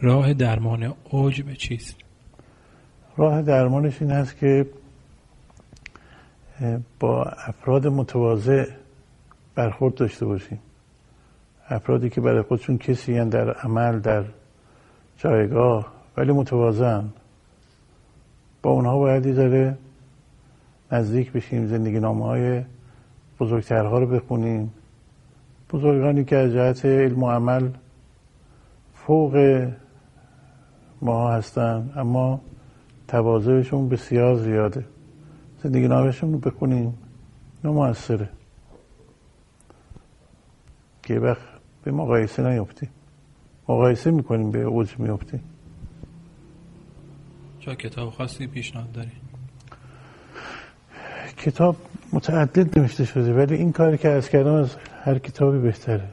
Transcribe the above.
راه درمان عجب چیست؟ راه درمانش این هست که با افراد متواضع برخورد داشته باشیم. افرادی که برای خودشون کسی در عمل در جایگاه ولی متواضع با اونها باید داره نزدیک بشیم زندگی نامه های بزرگترها رو بخونیم. بزرگانی که از جهت علم و عمل فوق ما هستن اما تواضعشون بسیار زیاده. زندگی نامشون رو بخونیم. نه موثره که وقت به مقایسه نیفتیم. مقایسه می‌کنیم به اوج میفتیم چه کتاب خاصی پیشنهاد داری؟ کتاب متعدد نوشته شده ولی این کاری که از کردم از هر کتابی بهتره.